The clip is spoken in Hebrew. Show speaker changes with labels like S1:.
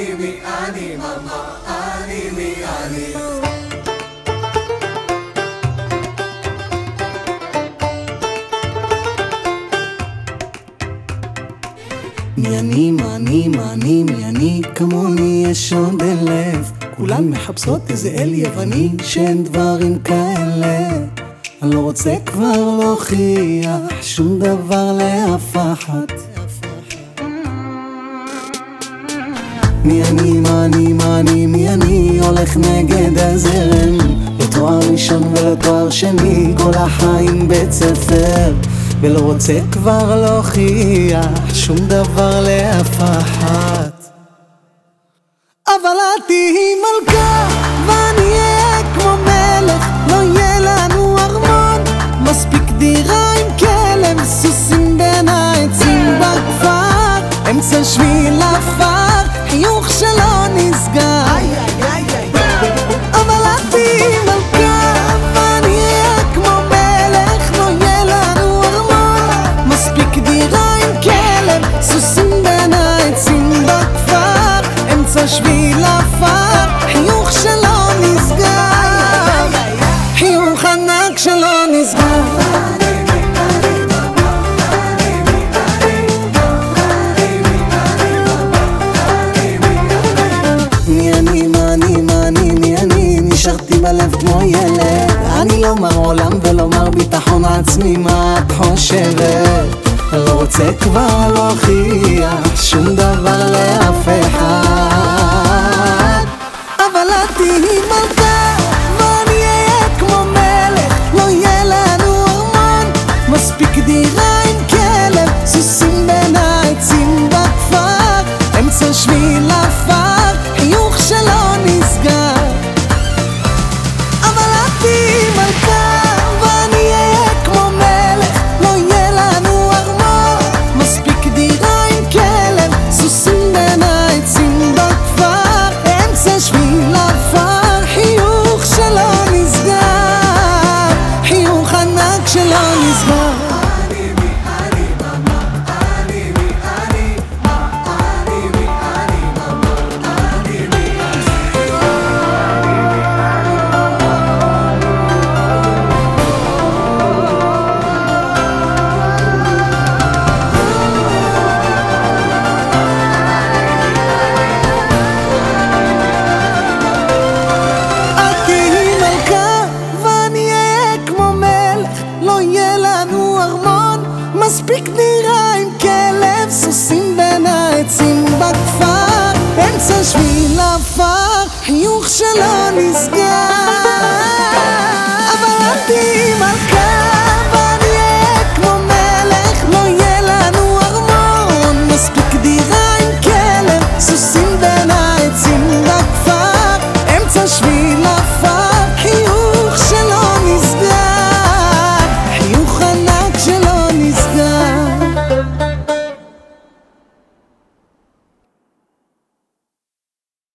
S1: מי אני,
S2: מה אני, מה אני, מי אני, כמוני יש עוד אלף. כולן מחפשות איזה אל יווני שאין דברים כאלה. אני לא רוצה כבר להוכיח שום דבר לאף אחת מי אני, מה אני, מה אני, מי אני, הולך נגד הזרם? לתואר ראשון ולתואר שני, כל החיים בית ספר. ולא רוצה כבר להוכיח שום דבר לאף אחת. אבל את תהיי מלכה ואני אהיה כמו מלך לא יהיה לנו ארמון. מספיק דירה עם כלב סוסים בין העצים בכפר. אמצע שביל עפר חיוך שלא נסגר. אבל את תהיי מלכה ואני אהיה כמו מלך לא יהיה לנו ארמון. מספיק דירה עם כלב סוסים בין העצים בכפר. אמצע שביל עפר חיוך שלא נסגר. חיוך ענק שלא נסגר נשארתי בלב כמו ילד אני לא מר עולם ולא מר ביטחון עצמי, מה את חושבת? לא רוצה כבר להוכיח שום דבר מספיק דירה עם כלב סוסים בין העצים בכפר. אמצע שביל עפר חיוך שלא נסגר